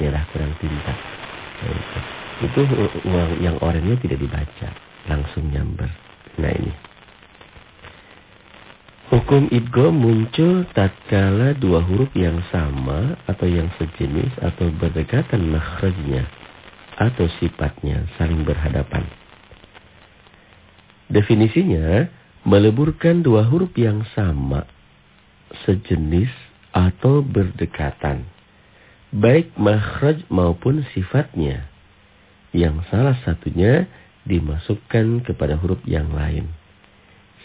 merah kurang tinta. Nah, itu. itu yang oranye tidak dibaca, langsung nyamber. Nah ini. Hukum idgham muncul tatkala dua huruf yang sama atau yang sejenis atau berdekatan makhrajnya atau sifatnya saling berhadapan. Definisinya, meleburkan dua huruf yang sama, sejenis atau berdekatan, baik makhraj maupun sifatnya, yang salah satunya dimasukkan kepada huruf yang lain.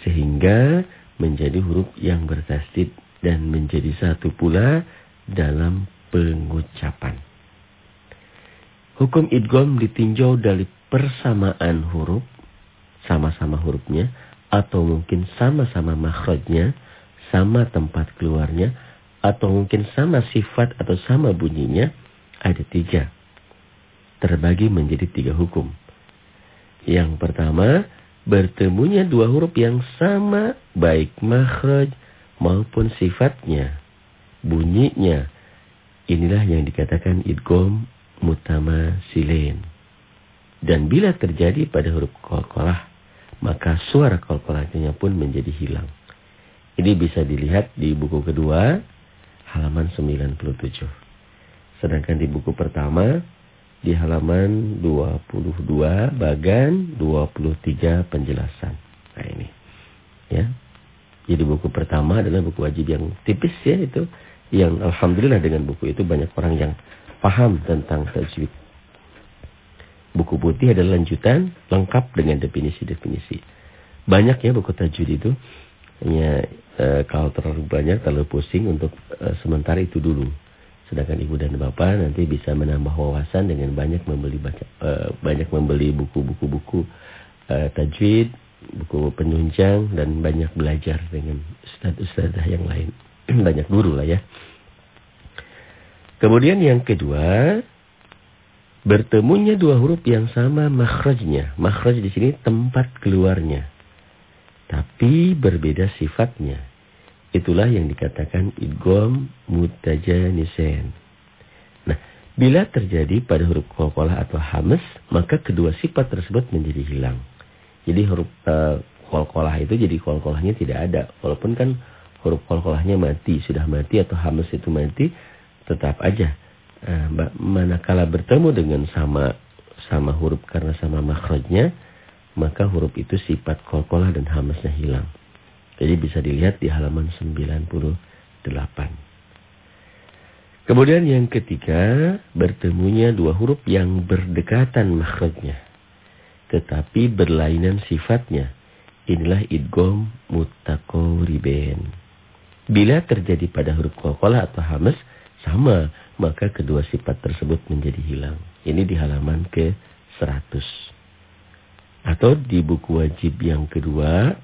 Sehingga menjadi huruf yang bertasdid dan menjadi satu pula dalam pengucapan. Hukum idgom ditinjau dari persamaan huruf, sama-sama hurufnya, atau mungkin sama-sama makhrajnya, sama tempat keluarnya, atau mungkin sama sifat atau sama bunyinya, ada tiga. Terbagi menjadi tiga hukum. Yang pertama, bertemunya dua huruf yang sama baik makhraj maupun sifatnya, bunyinya. Inilah yang dikatakan idgom mutama silen. Dan bila terjadi pada huruf kolkolah, maka suara kolkolahnya pun menjadi hilang. Ini bisa dilihat di buku kedua, halaman 97. Sedangkan di buku pertama, di halaman 22 bagan 23 penjelasan. Nah ini. Ya. Jadi buku pertama adalah buku wajib yang tipis ya itu yang alhamdulillah dengan buku itu banyak orang yang paham tentang tajwid. Buku putih adalah lanjutan lengkap dengan definisi-definisi. Banyak ya buku tajwid itu. Hanya e, kalau terlalu banyak terlalu pusing untuk e, sementara itu dulu. Sedangkan ibu dan bapak nanti bisa menambah wawasan dengan banyak membeli baca, uh, banyak membeli buku-buku buku uh, tajwid, buku penunjang dan banyak belajar dengan ustaz-ustazah yang lain. banyak guru lah ya. Kemudian yang kedua, bertemunya dua huruf yang sama makhrajnya. Makhraj di sini tempat keluarnya. Tapi berbeda sifatnya. Itulah yang dikatakan idgham mutajanisen. Nah, bila terjadi pada huruf qalqalah atau hamas, maka kedua sifat tersebut menjadi hilang. Jadi huruf uh, itu jadi qalqalahnya tidak ada. Walaupun kan huruf qalqalahnya mati, sudah mati atau hamas itu mati, tetap aja uh, manakala bertemu dengan sama sama huruf karena sama makhrajnya, maka huruf itu sifat qalqalah dan hamasnya hilang. Jadi bisa dilihat di halaman 98. Kemudian yang ketiga, bertemunya dua huruf yang berdekatan makhrajnya. Tetapi berlainan sifatnya. Inilah idgom mutakoriben. Bila terjadi pada huruf kokola atau hamas, sama. Maka kedua sifat tersebut menjadi hilang. Ini di halaman ke 100. Atau di buku wajib yang kedua,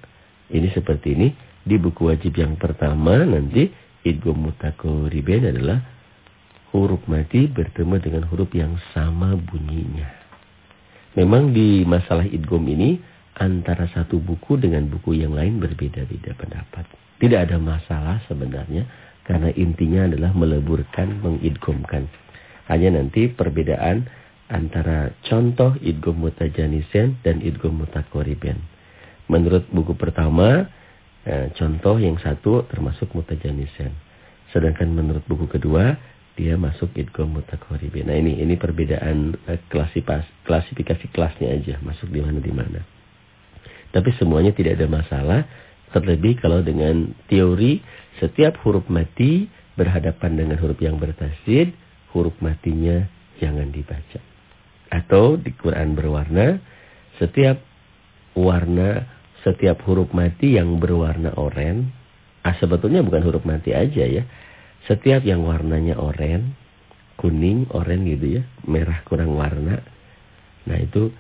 ini seperti ini. Di buku wajib yang pertama nanti idgham mutakoriben adalah huruf mati bertemu dengan huruf yang sama bunyinya. Memang di masalah idgham ini antara satu buku dengan buku yang lain berbeda-beda pendapat. Tidak ada masalah sebenarnya karena intinya adalah meleburkan, mengidgomkan. Hanya nanti perbedaan antara contoh idgham mutajanisen dan idgham mutakoriben. Menurut buku pertama, eh, contoh yang satu termasuk mutajanisan. Sedangkan menurut buku kedua, dia masuk idgham mutakoribin. Nah ini ini perbedaan eh, klasifikasi, kelasnya aja, masuk di mana di mana. Tapi semuanya tidak ada masalah, terlebih kalau dengan teori setiap huruf mati berhadapan dengan huruf yang bertasdid, huruf matinya jangan dibaca. Atau di Quran berwarna, setiap warna setiap huruf mati yang berwarna oranye, ah sebetulnya bukan huruf mati aja ya. Setiap yang warnanya oranye, kuning, oranye gitu ya, merah kurang warna. Nah itu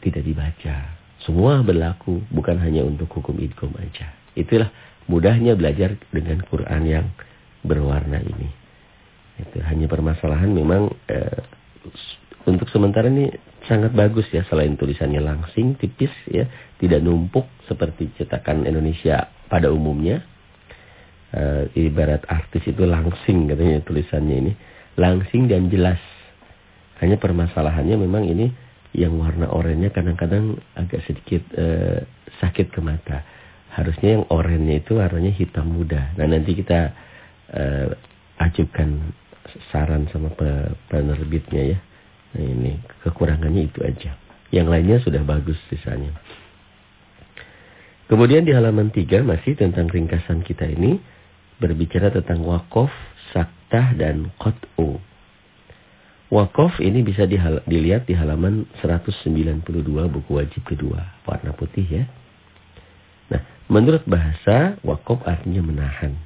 tidak dibaca. Semua berlaku, bukan hanya untuk hukum idkom aja. Itulah mudahnya belajar dengan Quran yang berwarna ini. Itu hanya permasalahan memang eh, untuk sementara ini sangat bagus ya selain tulisannya langsing tipis ya tidak numpuk seperti cetakan Indonesia pada umumnya e, ibarat artis itu langsing katanya tulisannya ini langsing dan jelas Hanya permasalahannya memang ini yang warna oranye kadang-kadang agak sedikit uh, sakit ke mata. Harusnya yang oranye itu warnanya hitam muda. Nah nanti kita uh, ajukan saran sama penerbitnya ya. Nah ini kekurangannya itu aja. Yang lainnya sudah bagus sisanya. Kemudian di halaman 3 masih tentang ringkasan kita ini berbicara tentang wakof, saktah, dan qot'u. Wakof ini bisa dilihat di halaman 192 buku wajib kedua. Warna putih ya. Nah, menurut bahasa, wakof artinya menahan.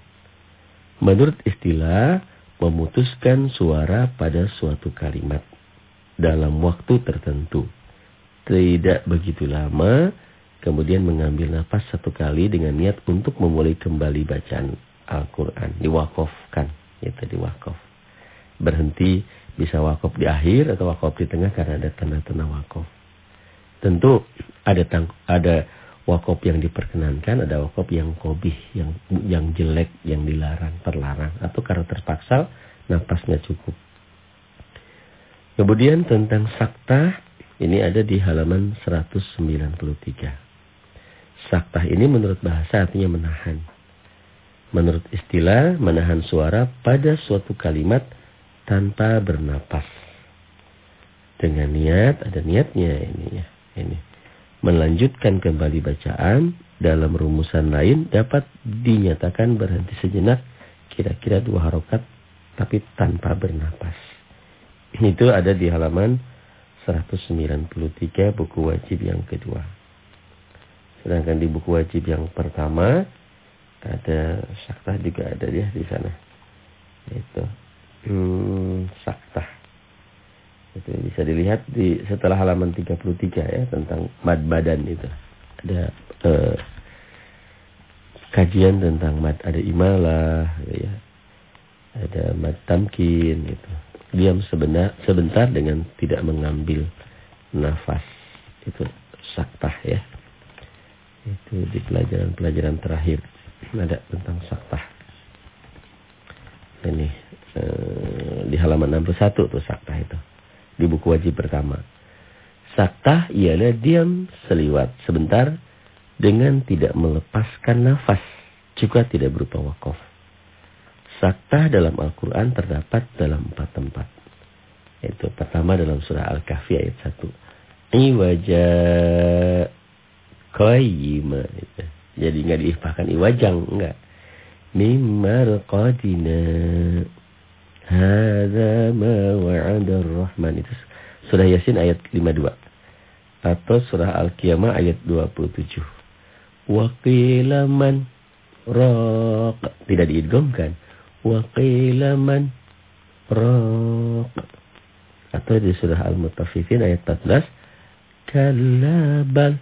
Menurut istilah, memutuskan suara pada suatu kalimat dalam waktu tertentu. Tidak begitu lama, kemudian mengambil nafas satu kali dengan niat untuk memulai kembali bacaan Al-Quran. Diwakofkan, itu diwakof. Berhenti bisa wakaf di akhir atau wakaf di tengah karena ada tanda-tanda wakaf. Tentu ada tang ada wakaf yang diperkenankan, ada wakaf yang kobih, yang yang jelek, yang dilarang, terlarang. Atau karena terpaksa nafasnya cukup. Kemudian tentang sakta, ini ada di halaman 193. Saktah ini menurut bahasa artinya menahan. Menurut istilah, menahan suara pada suatu kalimat tanpa bernapas. Dengan niat, ada niatnya ini ya. Ini. Melanjutkan kembali bacaan dalam rumusan lain dapat dinyatakan berhenti sejenak kira-kira dua harokat tapi tanpa bernapas. Itu ada di halaman 193 buku wajib yang kedua. Sedangkan di buku wajib yang pertama ada sakta juga ada dia di sana. Itu hmm, saktah. Itu bisa dilihat di setelah halaman 33 ya tentang mad badan itu. Ada eh, kajian tentang mad ada imalah gitu ya. Ada mad tamkin gitu. Diam sebenar, sebentar dengan tidak mengambil nafas. Itu saktah ya. Itu di pelajaran-pelajaran terakhir ada tentang saktah. Ini Eh, di halaman 61 tuh sakta itu. Di buku wajib pertama. Sakta ialah diam seliwat sebentar dengan tidak melepaskan nafas. Juga tidak berupa wakaf. Sakta dalam Al-Quran terdapat dalam empat tempat. Itu pertama dalam surah Al-Kahfi ayat 1. Iwaja qayyima. Jadi nggak diihfahkan iwajang, enggak. Mimar qadina. Hada ma wa'ada rahman Itu surah Yasin ayat 52. Atau surah Al-Qiyamah ayat 27. Wa qila. Tidak diidghamkan. Wa qila man raq. Atau di surah Al-Mutaffifin ayat 14. Kallabal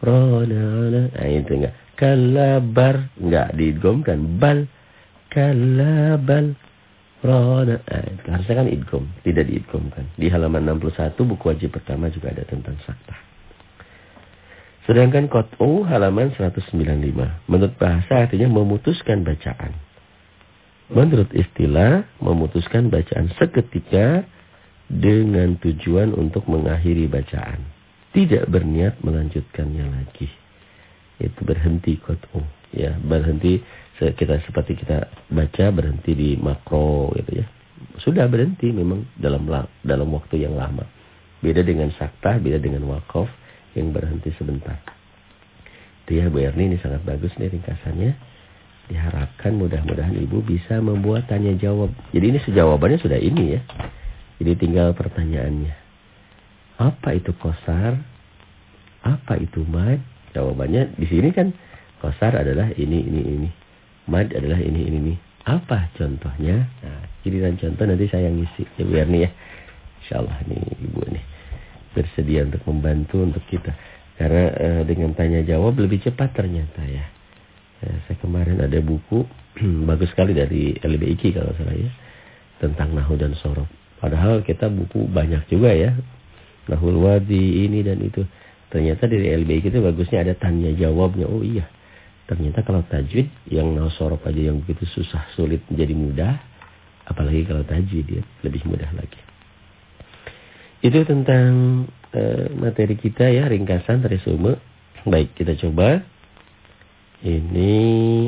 rana ala. Nah itu enggak. Kallabar. Enggak diidghamkan. Bal. Kallabal Rona. Eh, harusnya kan idgom. Tidak diidgomkan. Di halaman 61 buku wajib pertama juga ada tentang sakta. Sedangkan kot'u halaman 195. Menurut bahasa artinya memutuskan bacaan. Menurut istilah, memutuskan bacaan seketika dengan tujuan untuk mengakhiri bacaan. Tidak berniat melanjutkannya lagi. Itu berhenti kot'u. Ya, berhenti kita seperti kita baca berhenti di makro gitu ya. Sudah berhenti memang dalam dalam waktu yang lama. Beda dengan sakta, beda dengan wakaf yang berhenti sebentar. Itu ya Bu Erni ini sangat bagus nih ringkasannya. Diharapkan mudah-mudahan Ibu bisa membuat tanya jawab. Jadi ini sejawabannya sudah ini ya. Jadi tinggal pertanyaannya. Apa itu kosar? Apa itu mad? Jawabannya di sini kan kosar adalah ini, ini, ini. Mad adalah ini, ini, ini. Apa contohnya? Nah, giliran contoh nanti saya ngisi. Ya biar nih ya. Insya Allah nih Ibu nih. Bersedia untuk membantu untuk kita. Karena uh, dengan tanya jawab lebih cepat ternyata ya. Ya saya kemarin ada buku bagus sekali dari LBIK kalau salah ya. Tentang Nahu dan Sorob. Padahal kita buku banyak juga ya. Nahul Wadi ini dan itu. Ternyata dari LBIK itu bagusnya ada tanya jawabnya. Oh iya Ternyata kalau tajwid yang nasorop aja yang begitu susah sulit menjadi mudah. Apalagi kalau tajwid dia lebih mudah lagi. Itu tentang uh, materi kita ya, ringkasan, resume. Baik, kita coba. Ini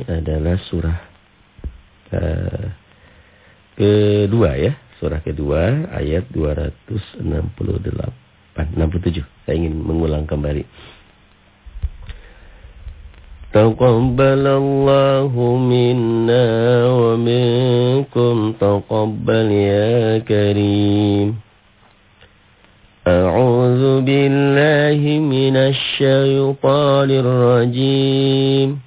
adalah surah uh, kedua ya. Surah kedua ayat 268. 67. Saya ingin mengulang kembali. تقبل الله منا ومنكم تقبل يا كريم أعوذ بالله من الشيطان الرجيم.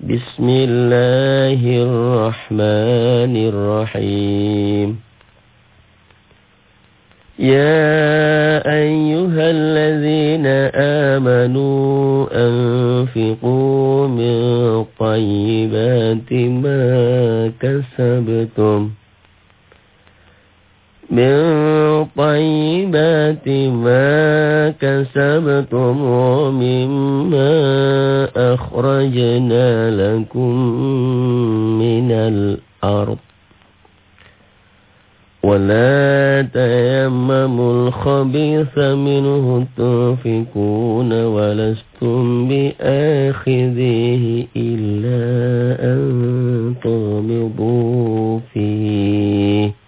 بسم الله الرحمن الرحيم. يا أيها الذين آمنوا أنفقوا من طيبات ما كسبتم. من طيبات ما كسبتم ومما أخرجنا لكم من الأرض. ولا تيمموا الخبيث منه تنفقون ولستم بآخذيه إلا أن تغمضوا فيه.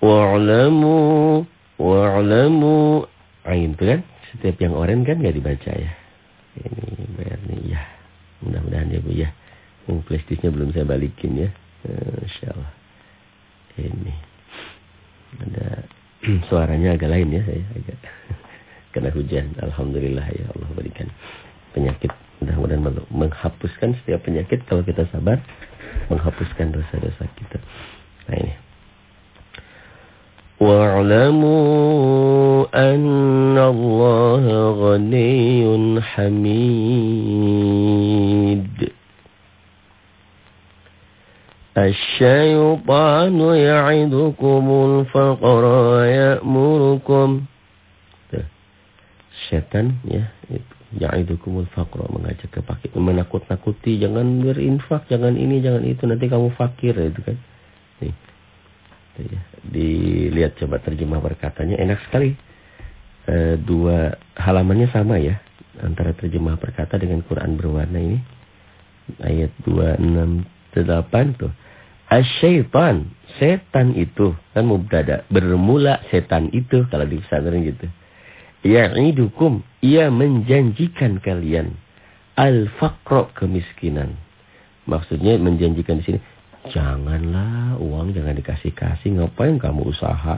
Wa'lamu, wa'lamu. Ain itu kan, setiap yang oren kan gak dibaca ya. Ini bayar nih ya. Mudah-mudahan ya Bu ya. Yang plastisnya belum saya balikin ya. Eh, Insya Allah. Ini. Ada suaranya agak lain ya. saya. agak Kena hujan. Alhamdulillah ya Allah berikan penyakit. Mudah-mudahan menghapuskan setiap penyakit kalau kita sabar. Menghapuskan dosa-dosa kita. Nah ini. واعلموا أن الله غني حميد الشيطان يعدكم الفقر ويأمركم Setan ya itu ya'idukumul faqra mengajak ke fakir menakut-nakuti jangan berinfak jangan ini jangan itu nanti kamu fakir itu kan nih ya. dilihat coba terjemah perkatanya enak sekali. E, dua halamannya sama ya antara terjemah perkata dengan Quran berwarna ini. Ayat 268 tuh. Asyaitan, setan itu kan mubtada, bermula setan itu kalau di pesantren gitu. Ya'idukum, ia menjanjikan kalian al-faqra kemiskinan. Maksudnya menjanjikan di sini, janganlah uang jangan dikasih-kasih, ngapain kamu usaha?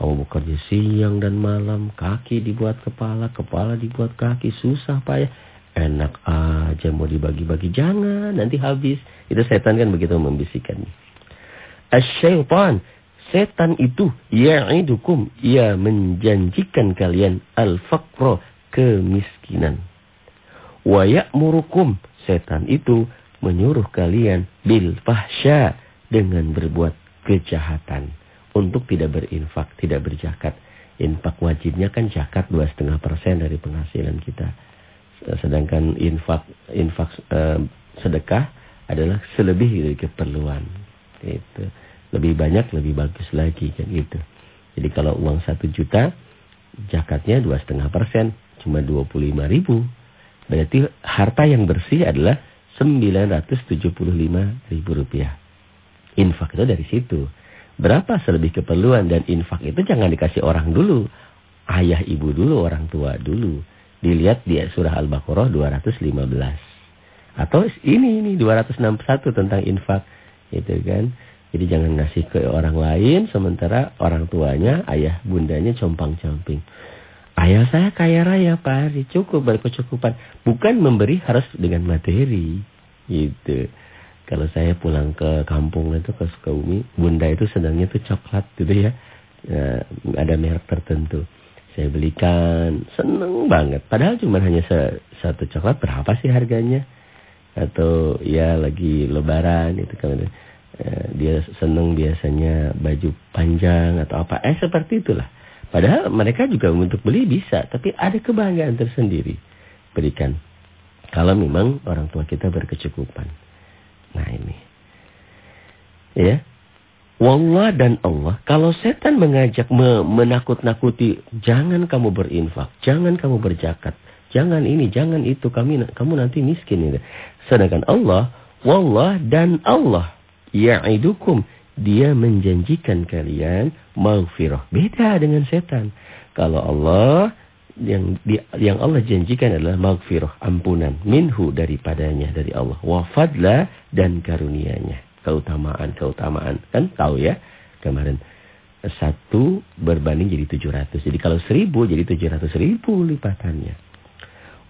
Kamu bekerja siang dan malam, kaki dibuat kepala, kepala dibuat kaki, susah payah. Enak aja mau dibagi-bagi, jangan nanti habis. Itu setan kan begitu membisikkan. Asyaitan. Setan itu ya'idukum. Ia menjanjikan kalian al-faqra kemiskinan. Wa ya'murukum. Setan itu menyuruh kalian bil fahsya dengan berbuat kejahatan untuk tidak berinfak, tidak berjakat. Infak wajibnya kan zakat 2,5% dari penghasilan kita. Sedangkan infak infak eh, sedekah adalah selebih dari keperluan. Itu. Lebih banyak, lebih bagus lagi kan gitu. Jadi kalau uang satu juta, jakatnya dua setengah persen, cuma dua puluh lima ribu. Berarti harta yang bersih adalah sembilan ratus tujuh puluh lima ribu rupiah. Infak itu dari situ. Berapa selebih keperluan dan infak itu jangan dikasih orang dulu. Ayah ibu dulu, orang tua dulu. Dilihat di surah Al-Baqarah 215. Atau ini ini 261 tentang infak itu kan. Jadi jangan ngasih ke orang lain sementara orang tuanya, ayah bundanya compang-camping. Ayah saya kaya raya Pak cukup berkecukupan. Bukan memberi harus dengan materi. Gitu. Kalau saya pulang ke kampung itu ke Sukabumi, bunda itu sedangnya itu coklat gitu ya. ya. ada merek tertentu. Saya belikan, seneng banget. Padahal cuma hanya satu coklat, berapa sih harganya? Atau ya lagi lebaran itu kan Eh, dia senang biasanya baju panjang atau apa. Eh seperti itulah. Padahal mereka juga untuk beli bisa. Tapi ada kebanggaan tersendiri. Berikan. Kalau memang orang tua kita berkecukupan. Nah ini. Ya. Wallah dan Allah, kalau setan mengajak me menakut-nakuti, jangan kamu berinfak, jangan kamu berjakat, jangan ini, jangan itu, kami kamu nanti miskin ini. Sedangkan Allah, wallah dan Allah, ya'idukum, dia menjanjikan kalian maghfirah. Beda dengan setan. Kalau Allah yang yang Allah janjikan adalah maghfirah, ampunan, minhu daripadanya dari Allah, wafadla dan karunianya keutamaan-keutamaan. Kan tahu ya kemarin. Satu berbanding jadi tujuh ratus. Jadi kalau seribu jadi tujuh ratus ribu lipatannya.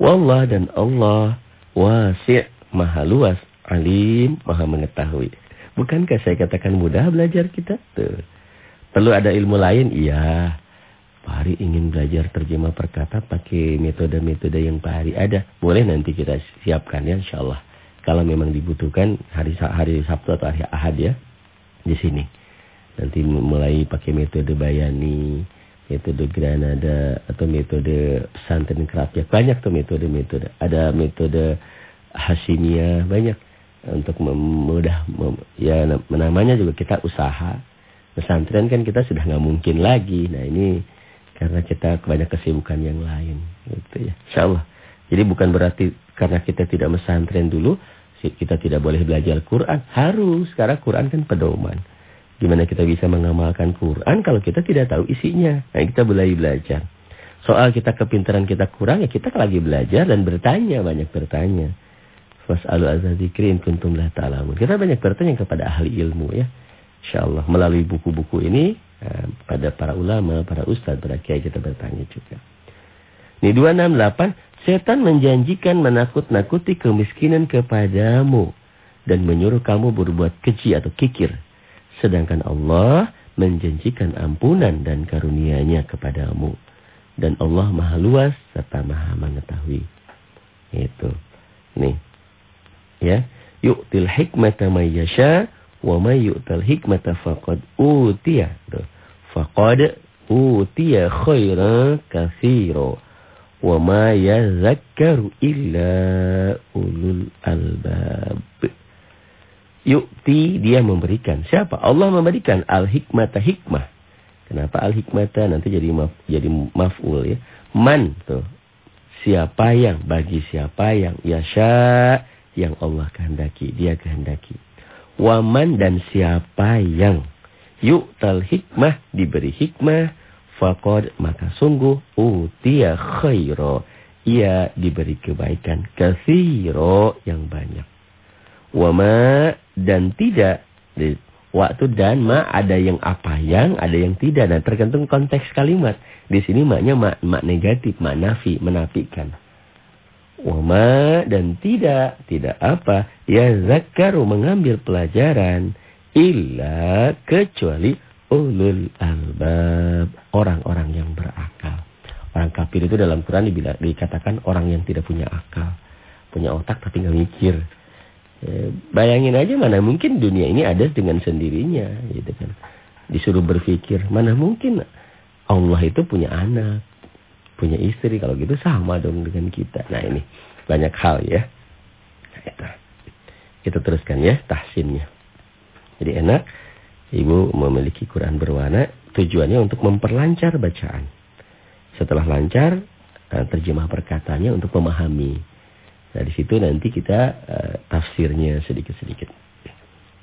Wallah dan Allah wasi' maha luas, alim, maha mengetahui. Bukankah saya katakan mudah belajar kita? Tuh. Perlu ada ilmu lain? Iya. Pak Hari ingin belajar terjemah perkata pakai metode-metode yang Pak Hari ada. Boleh nanti kita siapkan ya insya Allah kalau memang dibutuhkan hari hari Sabtu atau hari Ahad ya di sini. Nanti mulai pakai metode bayani, metode Granada atau metode pesantren kerapiak. Banyak tuh metode-metode. Ada metode Hashimiyah banyak untuk mudah ya namanya juga kita usaha. Pesantren kan kita sudah nggak mungkin lagi. Nah ini karena kita banyak kesibukan yang lain gitu ya. Insyaallah. Jadi bukan berarti karena kita tidak mesantren dulu, kita tidak boleh belajar Quran. Harus, karena Quran kan pedoman. Gimana kita bisa mengamalkan Quran kalau kita tidak tahu isinya. Nah, kita mulai belajar. Soal kita kepintaran kita kurang, ya kita lagi belajar dan bertanya, banyak bertanya. Fas'alu azadzikrin kuntum la ta'lamun. Kita banyak bertanya kepada ahli ilmu ya. InsyaAllah melalui buku-buku ini, pada para ulama, para ustadz, para kiai kita bertanya juga. Ini 268, setan menjanjikan menakut-nakuti kemiskinan kepadamu dan menyuruh kamu berbuat keji atau kikir. Sedangkan Allah menjanjikan ampunan dan karunia-Nya kepadamu. Dan Allah maha luas serta maha mengetahui. Itu. Nih. Ya. Yu'til hikmata may yasha wa may yu'tal hikmata faqad utiya. Faqad utiya khairan katsira wa ma yazakkaru illa ulul albab. Yukti dia memberikan. Siapa? Allah memberikan al-hikmata hikmah. Kenapa al-hikmata nanti jadi maf, jadi maf'ul ya. Man tuh. Siapa yang bagi siapa yang yasha yang Allah kehendaki, dia kehendaki. Waman dan siapa yang yuktal hikmah diberi hikmah Fakod maka sungguh utia khairo. Ia diberi kebaikan kathiro yang banyak. Wama dan tidak. Waktu dan ma ada yang apa yang, ada yang tidak. Dan tergantung konteks kalimat. Di sini maknya mak, mak negatif, mak nafi, menafikan. Wama dan tidak, tidak apa. Ya zakaru mengambil pelajaran. Illa kecuali ulul albab, orang-orang yang berakal. Orang kafir itu dalam Quran dibilang, dikatakan orang yang tidak punya akal. Punya otak tapi nggak mikir. E, bayangin aja mana mungkin dunia ini ada dengan sendirinya. gitu kan. Disuruh berpikir, mana mungkin Allah itu punya anak, punya istri. Kalau gitu sama dong dengan kita. Nah ini banyak hal ya. Nah, Kita teruskan ya tahsinnya. Jadi enak Ibu memiliki Quran berwarna tujuannya untuk memperlancar bacaan. Setelah lancar, eh, terjemah perkataannya untuk memahami. Nah, di situ nanti kita uh, tafsirnya sedikit-sedikit.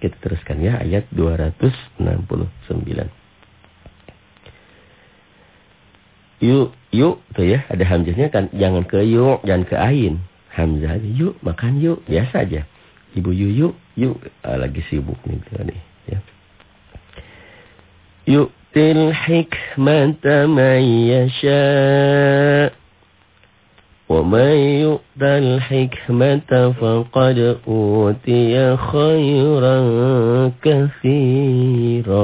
Kita teruskan ya ayat 269. yuk yuk tuh ya. Ada hamzahnya kan jangan ke yuk jangan ke ain. Hamzah yuk makan yuk. Biasa aja. Ibu yuk yuk yuk. Ah, lagi sibuk nih gitu nih ya. Yuk til hikmata man yasha. Wa man yu'tal hikmata faqad utiya khairan katsira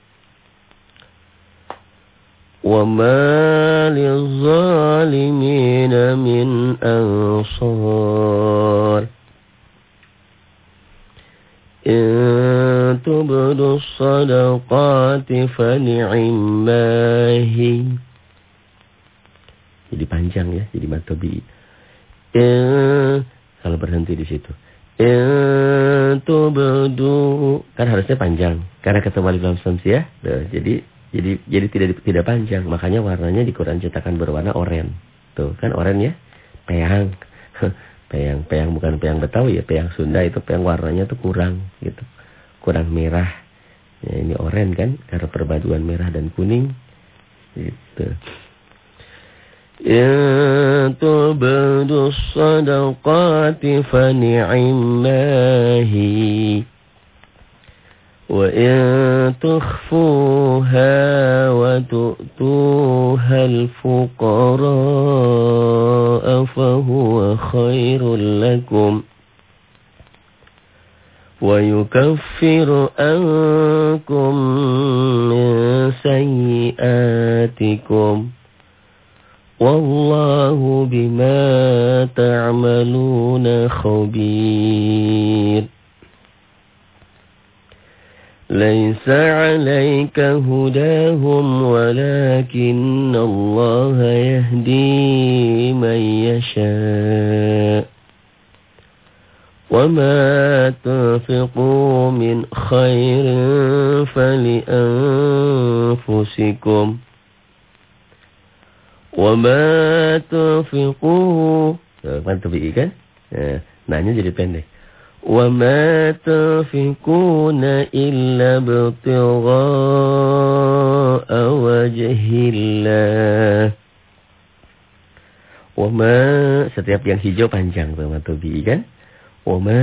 وما للظالمين من أنصار إن تبدوا الصدقات فنعماه Jadi panjang ya, jadi matobi. Eh, kalau berhenti di situ. Itu bedu kan harusnya panjang karena ketemu dalam ya. Nah, jadi jadi jadi tidak tidak panjang. Makanya warnanya di Quran cetakan berwarna oranye. Tuh, kan oranye ya? Peyang. peyang, peyang bukan peyang Betawi ya, peyang Sunda itu peyang warnanya tuh kurang gitu. Kurang merah. Ya, ini oranye kan karena perpaduan merah dan kuning. Gitu. إن تبدوا الصدقات فنعماه وإن تخفوها وتؤتوها الفقراء فهو خير لكم ويكفر أنكم من سيئاتكم والله بما تعملون خبير ليس عليك هداهم ولكن الله يهدي من يشاء وما تنفقوا من خير فلأنفسكم ma tufiqu. Kan tufiqi kan? Ya, nanya jadi pendek. Wa ma tufiquna illa btigha'a wajhillah. Wa ma setiap yang hijau panjang Wa ma tufiqi kan? Wa ma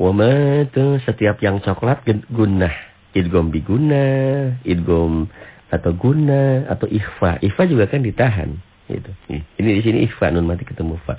wa ma setiap yang coklat gunnah. Idgom bigunnah, idgom atau guna atau ikhfa. Ikhfa juga kan ditahan gitu. Ini di sini ikhfa nun mati ketemu fa.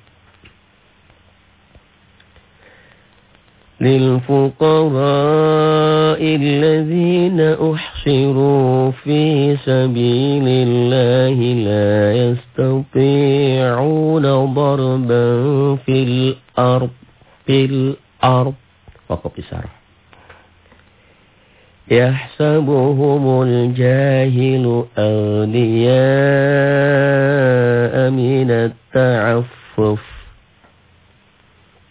للفقراء الذين أحصروا في سبيل الله لا يستطيعون ضربا في الأرض في الأرض. وقف إسارة يحسبهم الجاهل أغنياء من التعفف.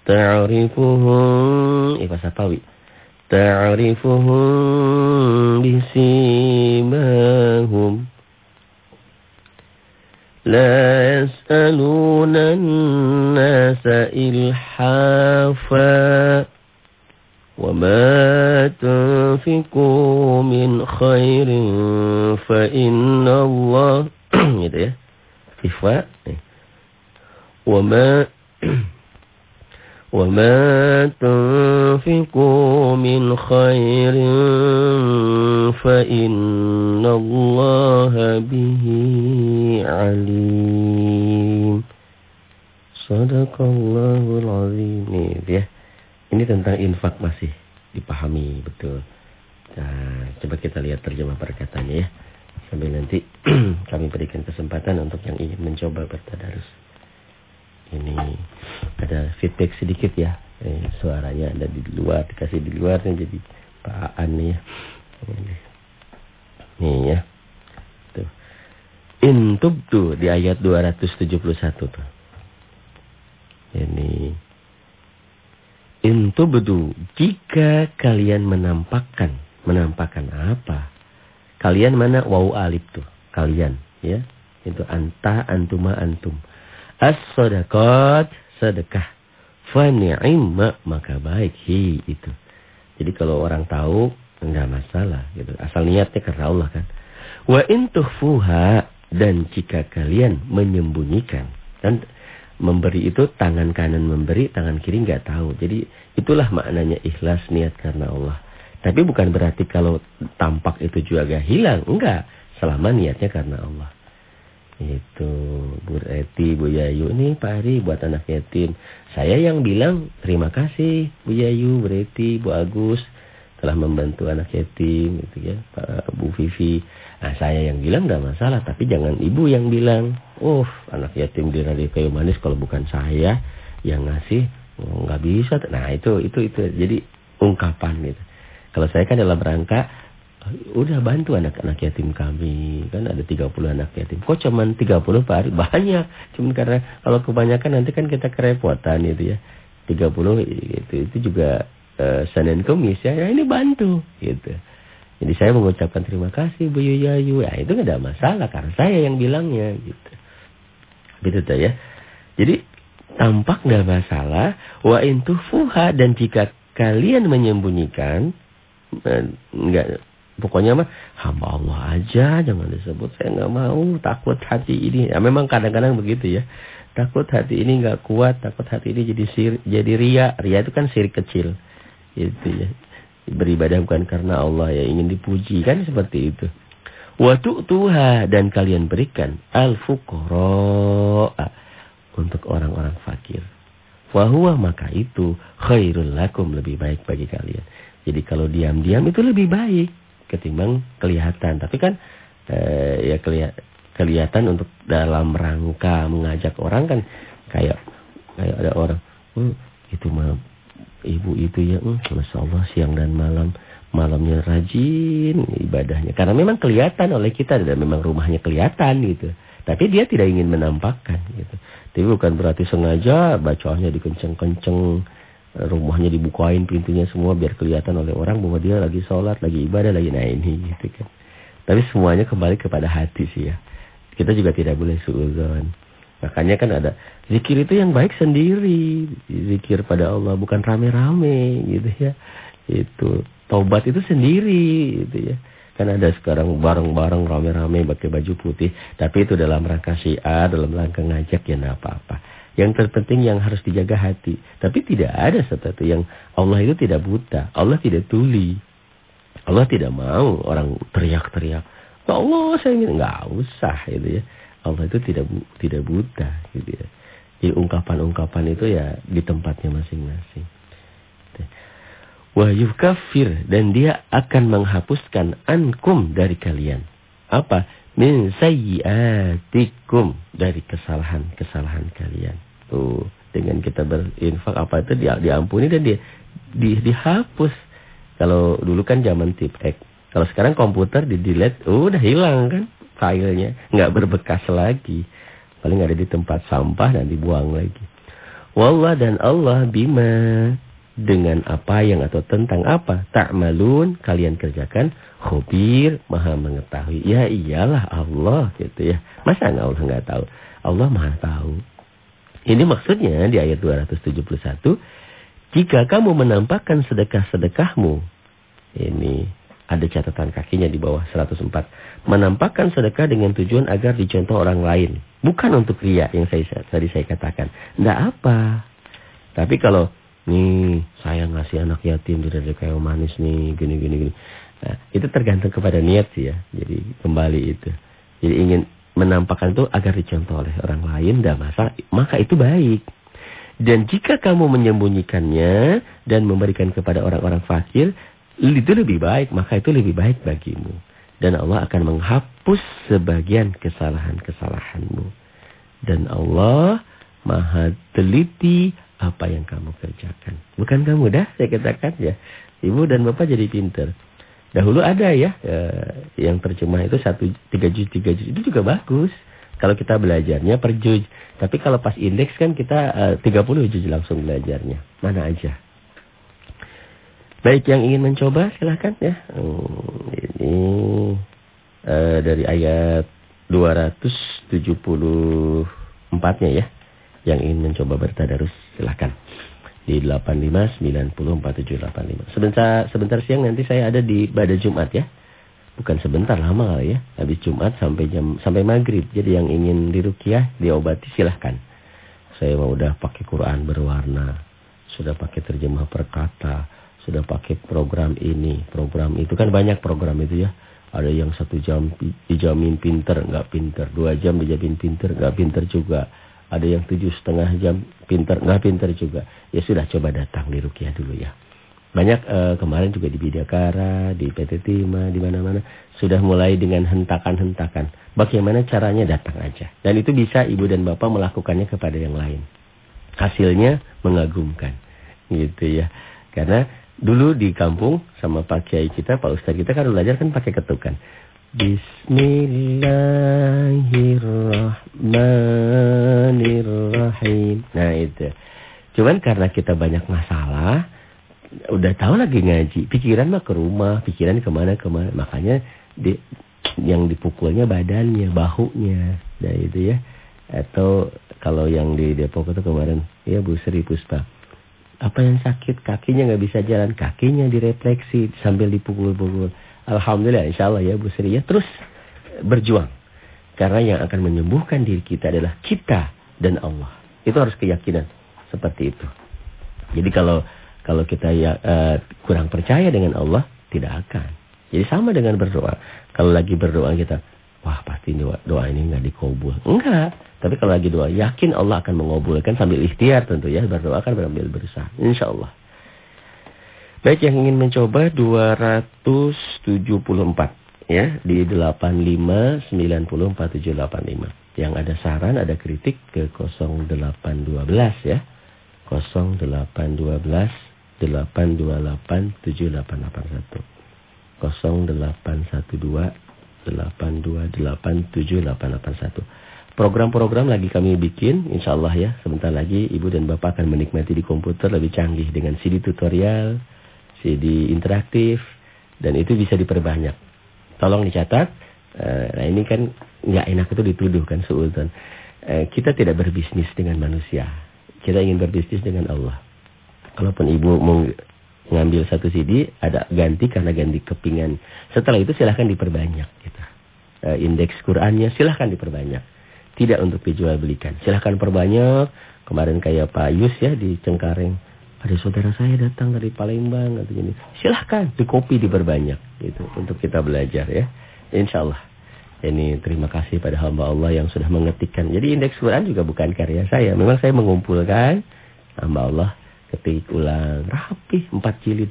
Ta'rifuhum Iba Sapawi Ta'rifuhum bisimahum La yas'aluna nasa ilhafa Wa ma tunfiku min khairin Fa inna Allah Gitu ya Ifa Wa ma وما تنفقوا من خير فإن الله به عليم Sadaqallahul azim Nih ya. Ini tentang infak masih dipahami betul. Nah, coba kita lihat terjemah perkataannya ya. Sambil nanti kami berikan kesempatan untuk yang ingin mencoba bertadarus ini ada feedback sedikit ya. Eh, suaranya ada di luar dikasih di luar nih jadi Pak An nih ya. Ini. Nih ya. Tuh. Intub tuh di ayat 271 tuh. Ini. Intubdu jika kalian menampakkan menampakkan apa? Kalian mana? Wau alif tuh kalian ya. Itu anta antuma antum As-sadaqat sedekah. Fa ni'imma maka baik hi itu. Jadi kalau orang tahu enggak masalah gitu. Asal niatnya karena Allah kan. Wa in tukhfuha dan jika kalian menyembunyikan dan memberi itu tangan kanan memberi, tangan kiri nggak tahu. Jadi itulah maknanya ikhlas niat karena Allah. Tapi bukan berarti kalau tampak itu juga hilang, enggak. Selama niatnya karena Allah. Itu Bu Eti, Bu Yayu, ini Pak Hari buat anak yatim. Saya yang bilang terima kasih Bu Yayu, Bu Eti, Bu Agus telah membantu anak yatim gitu ya, Pak Bu Vivi. Nah, saya yang bilang enggak masalah, tapi jangan ibu yang bilang, "Oh, anak yatim di radio kayu manis kalau bukan saya yang ngasih, enggak bisa." Nah, itu itu itu jadi ungkapan gitu. Kalau saya kan dalam rangka udah bantu anak-anak yatim kami. Kan ada 30 anak yatim. Kok cuman 30 Pak Ari? Banyak. Cuman karena kalau kebanyakan nanti kan kita kerepotan gitu ya. 30 itu itu juga uh, Senin Kamis ya. ya ini bantu gitu. Jadi saya mengucapkan terima kasih Bu Yuyayu. Ya itu nggak ada masalah karena saya yang bilangnya gitu. Gitu tuh ya. Jadi tampak nggak masalah wa intufuha dan jika kalian menyembunyikan eh, pokoknya mah hamba Allah aja jangan disebut saya nggak mau takut hati ini ya memang kadang-kadang begitu ya takut hati ini nggak kuat takut hati ini jadi sir jadi ria ria itu kan sirik kecil itu ya beribadah bukan karena Allah ya ingin dipuji kan seperti itu. Waktu tuha dan kalian berikan al fuqara untuk orang-orang fakir. Fahuwa maka itu khairul lakum lebih baik bagi kalian. Jadi kalau diam-diam itu lebih baik ketimbang kelihatan. Tapi kan eh, ya kelihatan untuk dalam rangka mengajak orang kan kayak kayak ada orang, hmm, itu mah ibu itu ya, hmm, Masya Allah siang dan malam, malamnya rajin ibadahnya. Karena memang kelihatan oleh kita dan memang rumahnya kelihatan gitu. Tapi dia tidak ingin menampakkan gitu. Tapi bukan berarti sengaja bacaannya dikenceng-kenceng, rumahnya dibukain pintunya semua biar kelihatan oleh orang bahwa dia lagi sholat, lagi ibadah, lagi nah ini gitu kan. Tapi semuanya kembali kepada hati sih ya. Kita juga tidak boleh suuzon. Makanya kan ada zikir itu yang baik sendiri, zikir pada Allah bukan rame-rame gitu ya. Itu taubat itu sendiri gitu ya. Kan ada sekarang bareng-bareng rame-rame pakai baju putih, tapi itu dalam rangka syiar, dalam rangka ngajak ya enggak apa-apa. Yang terpenting yang harus dijaga hati. Tapi tidak ada sesuatu yang Allah itu tidak buta, Allah tidak tuli. Allah tidak mau orang teriak-teriak. Ya Allah saya ingin enggak usah gitu ya. Allah itu tidak tidak buta gitu ya. Jadi ungkapan-ungkapan itu ya di tempatnya masing-masing. Wa yukafir dan dia akan menghapuskan ankum dari kalian. Apa? Min sayyiatikum dari kesalahan-kesalahan kalian. Tuh, dengan kita berinfak apa itu dia diampuni dan dia di, dihapus. Kalau dulu kan zaman tip X. Kalau sekarang komputer di delete, udah hilang kan filenya, nggak berbekas lagi. Paling ada di tempat sampah dan dibuang lagi. Wallah dan Allah bima dengan apa yang atau tentang apa tak malun kalian kerjakan khobir maha mengetahui ya iyalah Allah gitu ya masa nggak Allah nggak tahu Allah maha tahu ini maksudnya di ayat 271 jika kamu menampakkan sedekah-sedekahmu ini ada catatan kakinya di bawah 104. Menampakkan sedekah dengan tujuan agar dicontoh orang lain. Bukan untuk ria yang saya, tadi saya katakan. Tidak apa. Tapi kalau, nih saya ngasih anak yatim dari kayak manis nih, gini, gini, gini. Nah, itu tergantung kepada niat sih ya. Jadi kembali itu. Jadi ingin menampakkan itu agar dicontoh oleh orang lain, tidak masalah. Maka itu baik. Dan jika kamu menyembunyikannya dan memberikan kepada orang-orang fakir, itu lebih baik, maka itu lebih baik bagimu. Dan Allah akan menghapus sebagian kesalahan-kesalahanmu. Dan Allah maha teliti apa yang kamu kerjakan. Bukan kamu dah, saya katakan ya. Ibu dan bapak jadi pinter. Dahulu ada ya, eh, yang terjemah itu satu tiga juz, tiga juz. Itu juga bagus. Kalau kita belajarnya per juz. Tapi kalau pas indeks kan kita eh, 30 juz langsung belajarnya. Mana aja. Baik yang ingin mencoba silahkan ya. Hmm, ini uh, dari ayat 274-nya ya. Yang ingin mencoba bertadarus silahkan. Di 85904785. Sebentar sebentar siang nanti saya ada di pada Jumat ya. Bukan sebentar lama kali ya. Habis Jumat sampai jam sampai maghrib. Jadi yang ingin dirukiah diobati silahkan. saya mau udah pakai Quran berwarna, sudah pakai terjemah perkata, sudah pakai program ini, program itu kan banyak program itu ya. Ada yang satu jam dijamin pinter, nggak pinter. Dua jam dijamin pinter, nggak pinter juga. Ada yang tujuh setengah jam pinter, nggak pinter juga. Ya sudah coba datang di Rukiah dulu ya. Banyak uh, kemarin juga di Bidakara, di PT Tima, di mana-mana sudah mulai dengan hentakan-hentakan. Bagaimana caranya datang aja. Dan itu bisa ibu dan bapak melakukannya kepada yang lain. Hasilnya mengagumkan. Gitu ya. Karena dulu di kampung sama Pak Kiai kita, Pak Ustadz kita kan belajar kan pakai ketukan. Bismillahirrahmanirrahim. Nah itu. Cuman karena kita banyak masalah, udah tahu lagi ngaji, pikiran mah ke rumah, pikiran ke mana ke mana, makanya di, yang dipukulnya badannya, bahunya, nah itu ya. Atau kalau yang di Depok itu kemarin, ya Bu Sri Puspa, apa yang sakit kakinya nggak bisa jalan, kakinya direfleksi sambil dipukul-pukul. Alhamdulillah, insya Allah ya Bu Sri ya terus berjuang, karena yang akan menyembuhkan diri kita adalah kita dan Allah. Itu harus keyakinan seperti itu. Jadi kalau kalau kita ya uh, kurang percaya dengan Allah, tidak akan. Jadi sama dengan berdoa. Kalau lagi berdoa kita, wah pasti doa, doa ini nggak dikabul. Enggak. Tapi kalau lagi doa, yakin Allah akan mengabulkan sambil ikhtiar tentu ya. Berdoa kan berambil berusaha. Insya Allah. Baik yang ingin mencoba 274 ya di 859404785. Yang ada saran, ada kritik ke 0812 ya. 0812 828 7881 0812 828 7881 Program-program lagi kami bikin, insya Allah ya. Sebentar lagi ibu dan bapak akan menikmati di komputer lebih canggih dengan CD tutorial, CD interaktif, dan itu bisa diperbanyak. Tolong dicatat. Eh, nah ini kan nggak enak itu dituduh kan Sultan. Eh, kita tidak berbisnis dengan manusia. Kita ingin berbisnis dengan Allah. Kalaupun ibu mau ngambil satu CD, ada ganti karena ganti kepingan. Setelah itu silahkan diperbanyak. Gitu. E, indeks Qurannya silahkan diperbanyak. Tidak untuk dijual belikan. Silahkan perbanyak. Kemarin kayak Pak Yus ya di Cengkareng. Ada saudara saya datang dari Palembang. Atau gini. Silahkan di kopi diperbanyak. Gitu, untuk kita belajar ya. Insya Allah. Ini terima kasih pada hamba Allah yang sudah mengetikkan. Jadi indeks Quran juga bukan karya saya. Memang saya mengumpulkan hamba Allah ketik ulang rapi empat jilid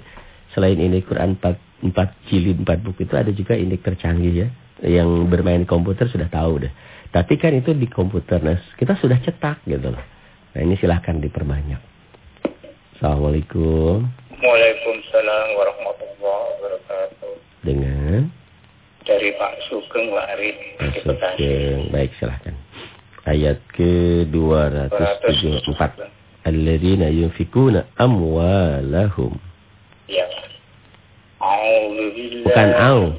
selain ini Quran empat empat jilid empat buku itu ada juga indeks tercanggih ya yang bermain komputer sudah tahu deh tapi kan itu di komputer nah kita sudah cetak gitu loh nah ini silahkan diperbanyak Assalamualaikum Waalaikumsalam warahmatullahi wabarakatuh dengan dari Pak Sugeng Ari Pak Sugeng baik silahkan ayat ke 274 alladzina yunfikuna amwalahum. Ya. Bukan au.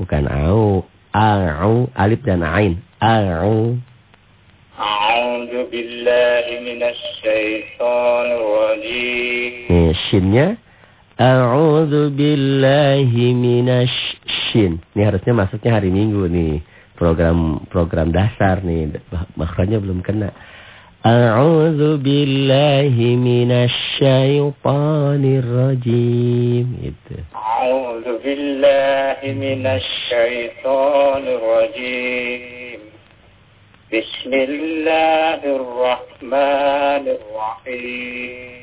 Bukan au. A'u alif dan ain. A'u. A'udzu billahi minasy syaithanir rajim. Nih, shinnya A'udzu billahi minasy shin. Ini harusnya masuknya hari Minggu nih. Program program dasar nih. Makanya belum kena. A'udzu billahi minasyaitonir rajim gitu. A'udzu billahi minasyaitonir rajim. Bismillahirrahmanirrahim.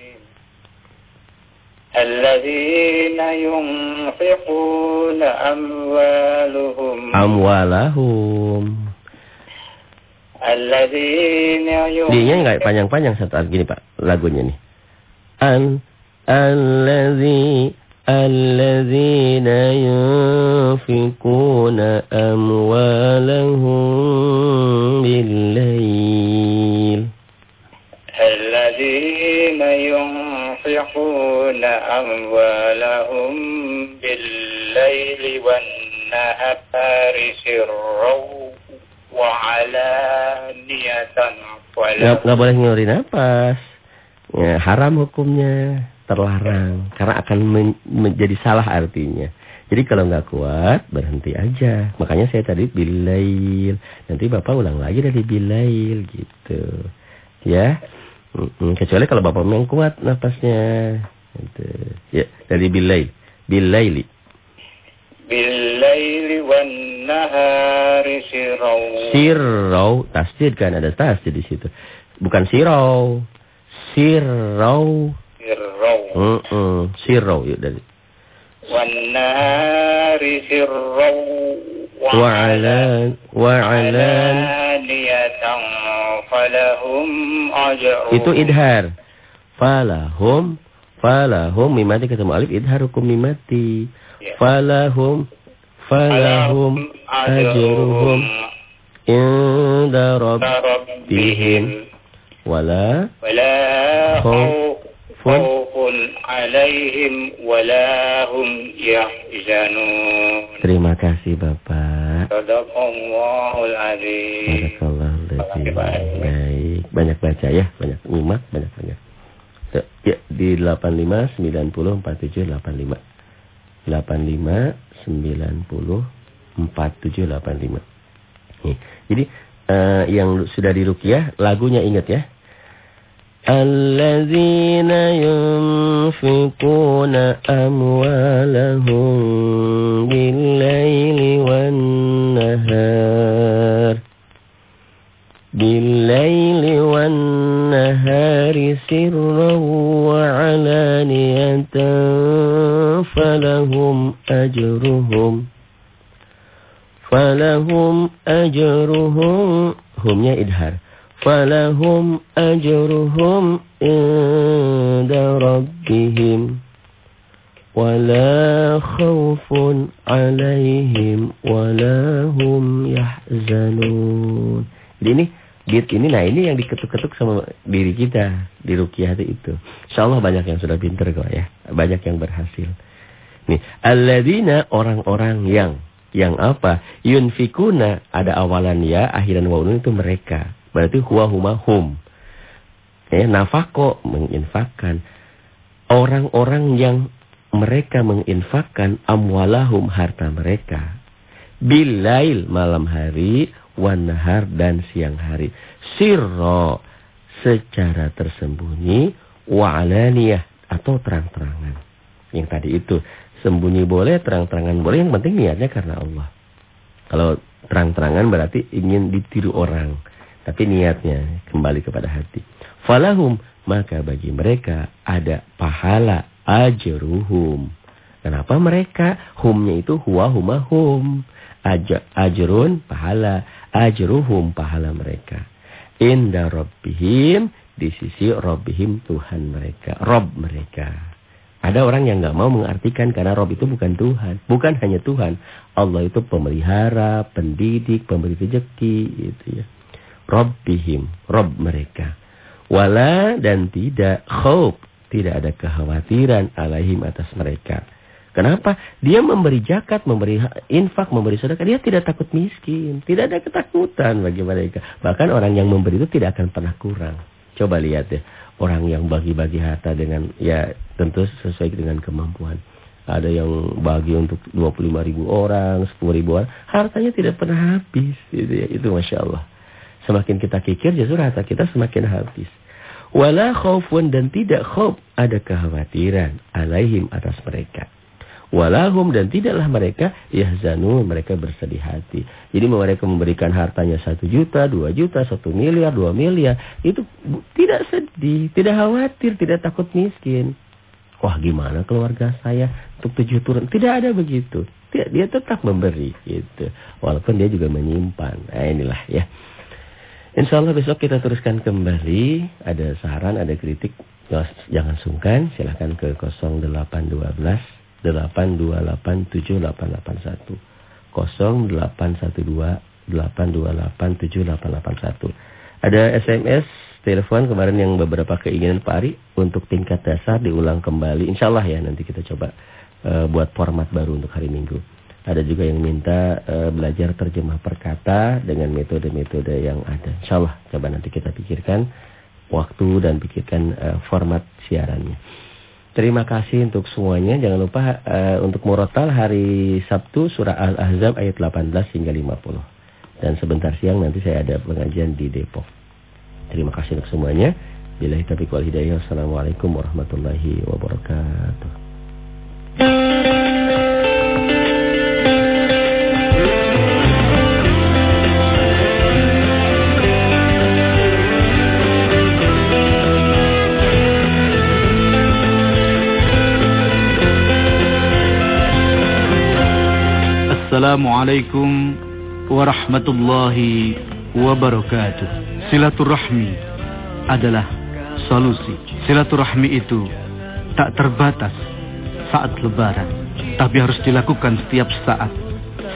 الذين ينفقون أموالهم أموالهم Alladzina Dia enggak panjang-panjang satu gini Pak lagunya nih. An alladzi alladzina yunfikuna amwalahum bil-lail. Alladzina yunfikuna amwalahum bil-lail wan-nahari sirran wa'alaniyatan nggak, nggak boleh nguri nafas ya, haram hukumnya terlarang karena akan men menjadi salah artinya jadi kalau nggak kuat berhenti aja makanya saya tadi bilail nanti bapak ulang lagi dari bilail gitu Ya. Kecuali kalau bapak yang kuat napasnya. Gitu. Ya, dari bilail. Bilaili. Bilaili wan nahari sirau. Sirau, tasdid kan ada tasdid di situ. Bukan sirau. Sirau Sirau. Mm -mm. Sirau yuk dari. Wan nahari sirau. Wa'alan wa'alan Alaniyatan falahum ajrun. itu idhar. Falahum falahum mimati ketemu alif idhar hukum mimati. Ya. Falahum falahum ajruhum inda rabbihim wala ولا خوف خوف عليهم ولا هم يحزنون Terima kasih Bapak. صدق الله العظيم Barakallahu Terima kasih, Pak. Baik, banyak baca ya, banyak nyimak, banyak banyak. Tuh, Ya, di 85 90 47 85. 85 90 47 85. Nih, jadi eh, yang sudah diruqyah lagunya ingat ya. الذين ينفقون أموالهم بالليل والنهار بالليل والنهار سرا وعلانية فلهم أجرهم فلهم أجرهم همnya idhar فلهم أجرهم عند ربهم ولا خوف عليهم ولا هم يحزنون Jadi ini beat ini nah ini yang diketuk-ketuk sama diri kita di rukiah itu. Insyaallah banyak yang sudah pinter kok ya. Banyak yang berhasil. Nih, alladzina orang-orang yang yang apa? Yunfikuna ada awalan ya, akhiran waunun itu mereka. Berarti huwa huma hum. Ya, nafako menginfakkan. Orang-orang yang mereka menginfakkan amwalahum harta mereka. Bilail malam hari, wan nahar dan siang hari. Sirro secara tersembunyi, wa alaniyah atau terang-terangan. Yang tadi itu sembunyi boleh, terang-terangan boleh, yang penting niatnya karena Allah. Kalau terang-terangan berarti ingin ditiru orang. Tapi niatnya kembali kepada hati. Falahum, maka bagi mereka ada pahala ajruhum. Kenapa mereka? Humnya itu huwa huma hum. Aj ajrun, pahala. Ajruhum, pahala mereka. Inda rabbihim, di sisi rabbihim Tuhan mereka. Rob mereka. Ada orang yang nggak mau mengartikan karena Rob itu bukan Tuhan. Bukan hanya Tuhan. Allah itu pemelihara, pendidik, pemberi rezeki. Gitu ya. Rabbihim, Rob mereka. Wala dan tidak khauf, tidak ada kekhawatiran alaihim atas mereka. Kenapa? Dia memberi zakat, memberi infak, memberi sedekah. Dia tidak takut miskin. Tidak ada ketakutan bagi mereka. Bahkan orang yang memberi itu tidak akan pernah kurang. Coba lihat ya. Orang yang bagi-bagi harta dengan, ya tentu sesuai dengan kemampuan. Ada yang bagi untuk 25 ribu orang, 10 ribu orang. Hartanya tidak pernah habis. Gitu ya. Itu Masya Allah. Semakin kita kikir justru harta kita semakin habis. Wala khaufun dan tidak khauf. Ada kekhawatiran alaihim atas mereka. Walahum dan tidaklah mereka yahzanun. Mereka bersedih hati. Jadi mereka memberikan hartanya satu juta, dua juta, satu miliar, dua miliar. Itu tidak sedih, tidak khawatir, tidak takut miskin. Wah gimana keluarga saya untuk tujuh turun. Tidak ada begitu. Dia, dia tetap memberi. Gitu. Walaupun dia juga menyimpan. Nah inilah ya. Insya Allah besok kita teruskan kembali. Ada saran, ada kritik. Jangan sungkan. Silahkan ke 0812 8287881. 0812 8287881. Ada SMS, telepon kemarin yang beberapa keinginan Pak Ari untuk tingkat dasar diulang kembali. Insya Allah ya nanti kita coba uh, buat format baru untuk hari Minggu. Ada juga yang minta uh, belajar terjemah perkata dengan metode-metode yang ada. Insya Allah coba nanti kita pikirkan waktu dan pikirkan uh, format siarannya. Terima kasih untuk semuanya. Jangan lupa uh, untuk murotal hari Sabtu surah Al-Ahzab ayat 18 hingga 50. Dan sebentar siang nanti saya ada pengajian di Depok. Terima kasih untuk semuanya. Bila taufiq wal hidayah. Assalamualaikum warahmatullahi wabarakatuh. Assalamualaikum warahmatullahi wabarakatuh. Silaturahmi adalah solusi. Silaturahmi itu tak terbatas saat lebaran, tapi harus dilakukan setiap saat,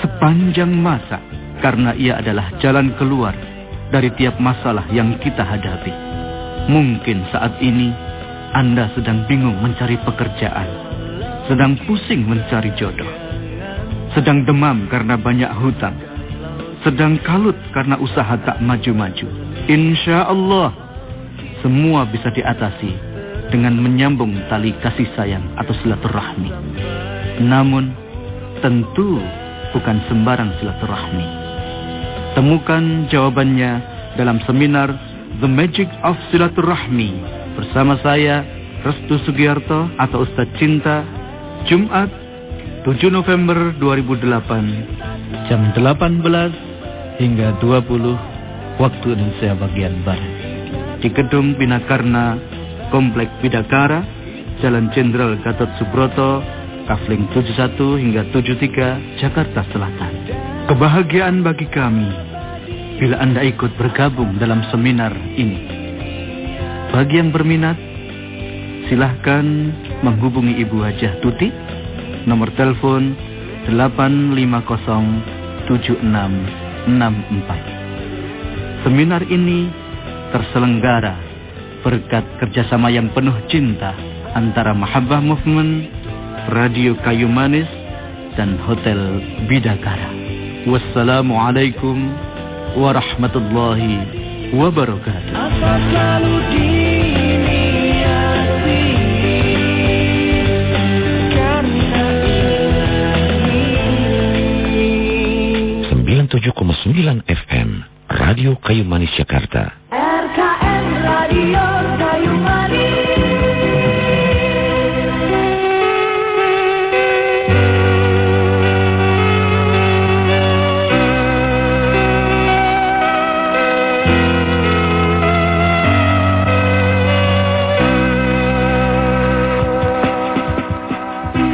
sepanjang masa, karena ia adalah jalan keluar dari tiap masalah yang kita hadapi. Mungkin saat ini Anda sedang bingung mencari pekerjaan, sedang pusing mencari jodoh sedang demam karena banyak hutang, sedang kalut karena usaha tak maju-maju. Insya Allah, semua bisa diatasi dengan menyambung tali kasih sayang atau silaturahmi. Namun, tentu bukan sembarang silaturahmi. Temukan jawabannya dalam seminar The Magic of Silaturahmi bersama saya, Restu Sugiarto atau Ustadz Cinta, Jumat 7 November 2008 jam 18 hingga 20 waktu Indonesia bagian Barat. Di Gedung Binakarna Komplek Bidakara Jalan Jenderal Gatot Subroto Kafling 71 hingga 73 Jakarta Selatan. Kebahagiaan bagi kami bila Anda ikut bergabung dalam seminar ini. Bagi yang berminat silahkan menghubungi Ibu Hajah Tuti nomor telepon 8507664. Seminar ini terselenggara berkat kerjasama yang penuh cinta antara Mahabbah Movement, Radio Kayu Manis, dan Hotel Bidakara. Wassalamualaikum warahmatullahi wabarakatuh. FM Radio Kayu Manis Jakarta. RKM Radio Kayu Manis.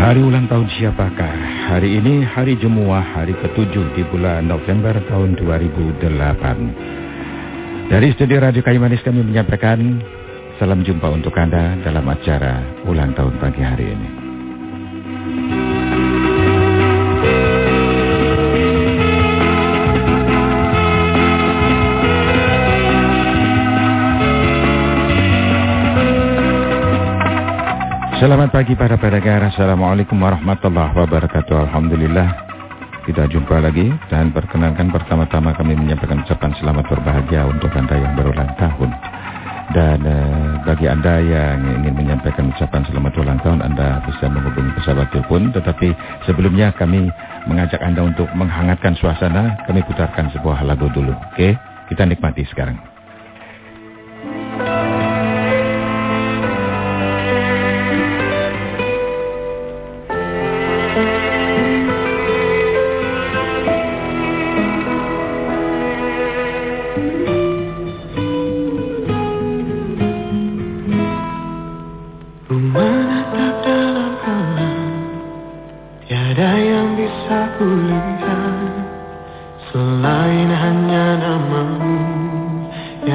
Hari ulang tahun siapakah? Hari ini hari Jumuah, hari ketujuh di bulan November tahun 2008. Dari studio Radio Kayu Manis kami menyampaikan salam jumpa untuk Anda dalam acara ulang tahun pagi hari ini. Selamat pagi para pendengar. Assalamualaikum warahmatullahi wabarakatuh. Alhamdulillah kita jumpa lagi dan perkenalkan pertama-tama kami menyampaikan ucapan selamat berbahagia untuk Anda yang berulang tahun. Dan eh, bagi Anda yang ingin menyampaikan ucapan selamat ulang tahun, Anda bisa menghubungi pesawat telepon. Tetapi sebelumnya kami mengajak Anda untuk menghangatkan suasana. Kami putarkan sebuah lagu dulu. Oke, kita nikmati sekarang.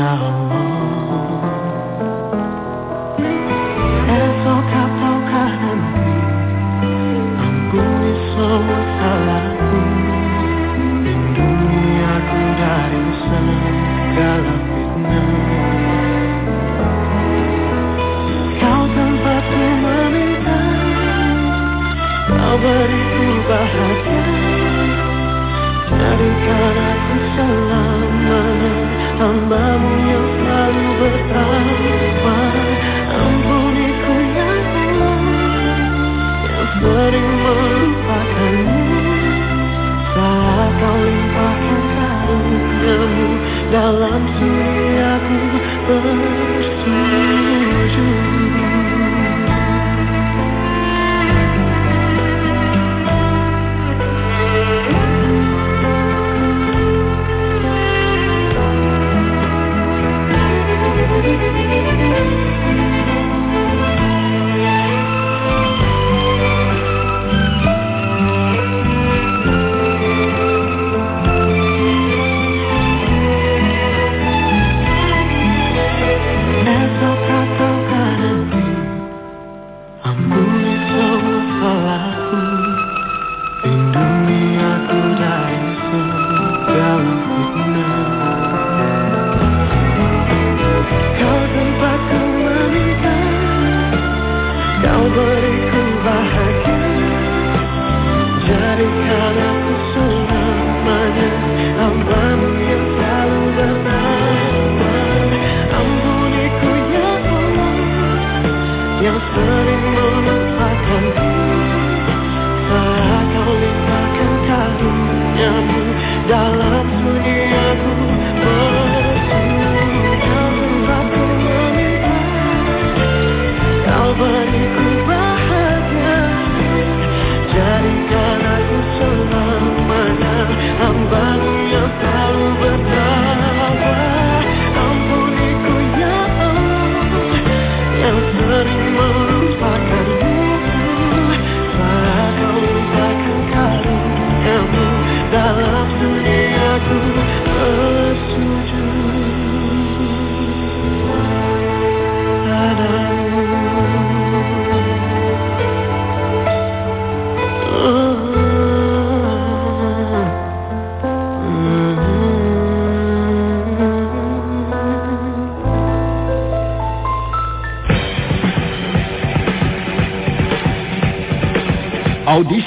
Dalam